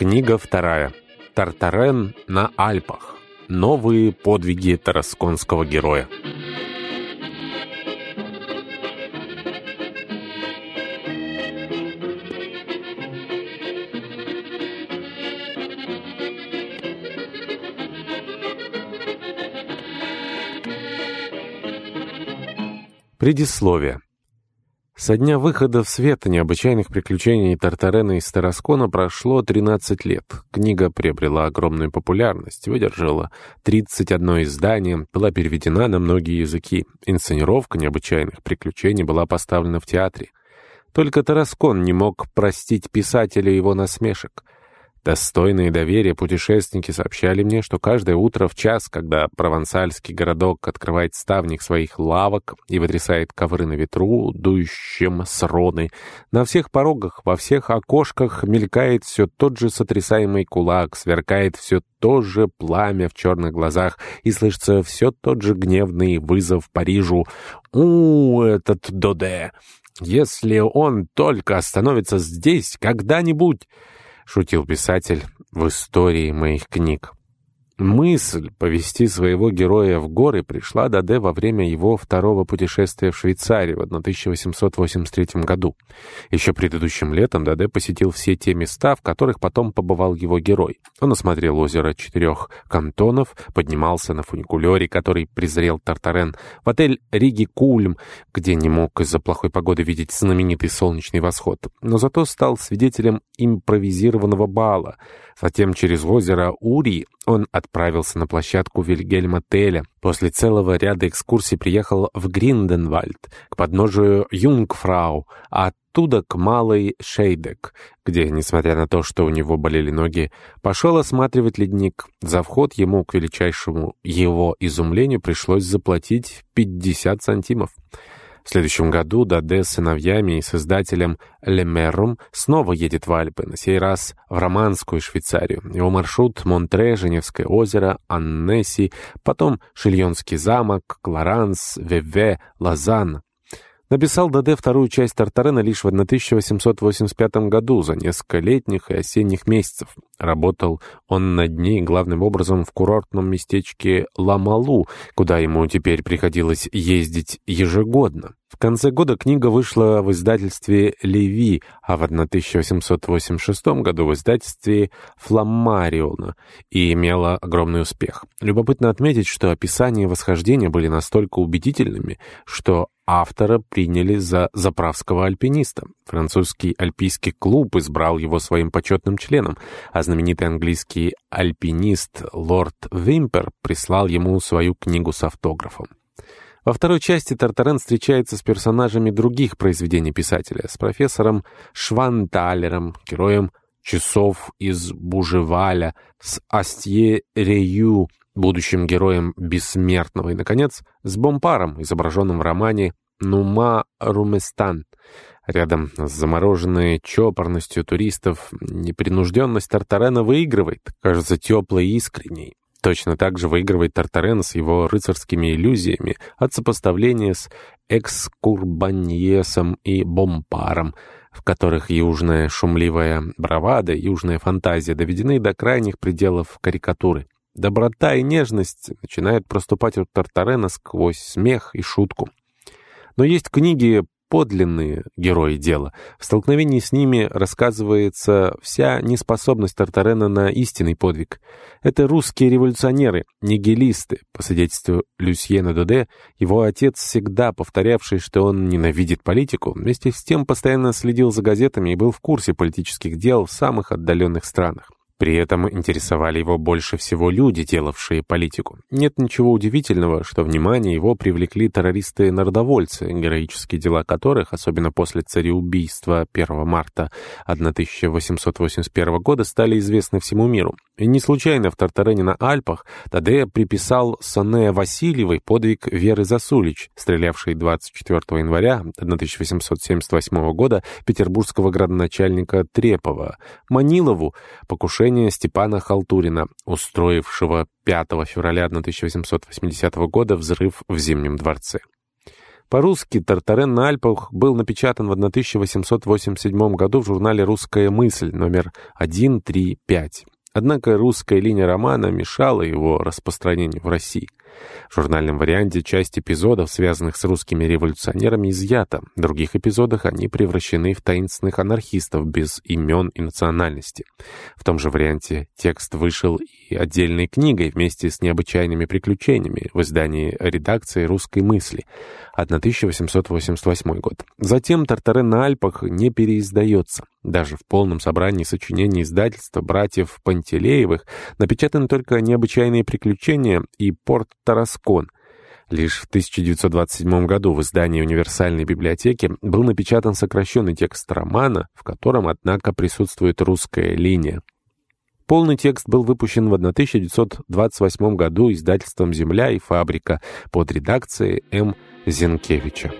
Книга вторая. Тартарен на Альпах. Новые подвиги тарасконского героя. Предисловие. Со дня выхода в свет необычайных приключений Тартарена из Тараскона прошло 13 лет. Книга приобрела огромную популярность, выдержала 31 издание, была переведена на многие языки. Инсценировка необычайных приключений была поставлена в театре. Только Тараскон не мог простить писателя его насмешек — Достойные доверия путешественники сообщали мне, что каждое утро в час, когда провансальский городок открывает ставник своих лавок и вытрясает ковры на ветру, дующим с роны, на всех порогах, во всех окошках мелькает все тот же сотрясаемый кулак, сверкает все то же пламя в черных глазах и слышится все тот же гневный вызов Парижу «У, этот Доде! Если он только остановится здесь когда-нибудь...» шутил писатель в истории моих книг. Мысль повести своего героя в горы пришла Даде во время его второго путешествия в Швейцарию в 1883 году. Еще предыдущим летом Даде посетил все те места, в которых потом побывал его герой. Он осмотрел озеро четырех кантонов, поднимался на фуникулере, который презрел Тартарен, в отель Риги Кульм, где не мог из-за плохой погоды видеть знаменитый солнечный восход, но зато стал свидетелем импровизированного бала — Затем через озеро Ури он отправился на площадку Вильгельма Теля. После целого ряда экскурсий приехал в Гринденвальд, к подножию Юнгфрау, а оттуда к Малой Шейдек, где, несмотря на то, что у него болели ноги, пошел осматривать ледник. За вход ему, к величайшему его изумлению, пришлось заплатить 50 сантимов. В следующем году Даде с сыновьями и с издателем Лемером снова едет в Альпы, на сей раз в Романскую Швейцарию. Его маршрут — Монтре, Женевское озеро, Аннеси, потом Шильонский замок, Кларанс, Веве, Лозанна. Написал Даде вторую часть Тартарена лишь в 1885 году, за несколько летних и осенних месяцев. Работал он над ней главным образом в курортном местечке Ламалу, куда ему теперь приходилось ездить ежегодно. В конце года книга вышла в издательстве «Леви», а в 1886 году в издательстве «Фламмариона» и имела огромный успех. Любопытно отметить, что описания восхождения были настолько убедительными, что автора приняли за заправского альпиниста. Французский альпийский клуб избрал его своим почетным членом, а знаменитый английский альпинист лорд Вимпер прислал ему свою книгу с автографом. Во второй части Тартарен встречается с персонажами других произведений писателя, с профессором Шванталером, героем «Часов из Бужеваля», с Астье Рею, будущим героем Бессмертного, и, наконец, с Бомпаром, изображенным в романе «Нума Руместан». Рядом с замороженной чопорностью туристов непринужденность Тартарена выигрывает, кажется теплой и искренней. Точно так же выигрывает Тартарен с его рыцарскими иллюзиями от сопоставления с Экскурбаньесом и Бомпаром, в которых южная шумливая бравада, южная фантазия доведены до крайних пределов карикатуры. Доброта и нежность начинают проступать у Тартарена сквозь смех и шутку. Но есть книги подлинные герои дела. В столкновении с ними рассказывается вся неспособность Тартарена на истинный подвиг. Это русские революционеры, нигилисты. По свидетельству Люсьена Доде, его отец, всегда повторявший, что он ненавидит политику, вместе с тем постоянно следил за газетами и был в курсе политических дел в самых отдаленных странах. При этом интересовали его больше всего люди, делавшие политику. Нет ничего удивительного, что внимание его привлекли террористы-народовольцы, героические дела которых, особенно после цареубийства 1 марта 1881 года, стали известны всему миру. И не случайно в Тартарене на Альпах Тадея приписал Соне Васильевой подвиг Веры Засулич, стрелявшей 24 января 1878 года петербургского градоначальника Трепова, Манилову покушение Степана Халтурина, устроившего 5 февраля 1880 года взрыв в Зимнем дворце. По-русски «Тартарен на Альпах» был напечатан в 1887 году в журнале «Русская мысль» номер 135. Однако русская линия романа мешала его распространению в России. В журнальном варианте часть эпизодов, связанных с русскими революционерами, изъята. В других эпизодах они превращены в таинственных анархистов без имен и национальности. В том же варианте текст вышел и отдельной книгой вместе с необычайными приключениями в издании редакции «Русской мысли» 1888 год. Затем «Тартарен на Альпах» не переиздается. Даже в полном собрании сочинений издательства братьев Пантелеевых напечатаны только «Необычайные приключения» и «Порт Тараскон». Лишь в 1927 году в издании универсальной библиотеки был напечатан сокращенный текст романа, в котором, однако, присутствует русская линия. Полный текст был выпущен в 1928 году издательством «Земля и фабрика» под редакцией М. Зинкевича.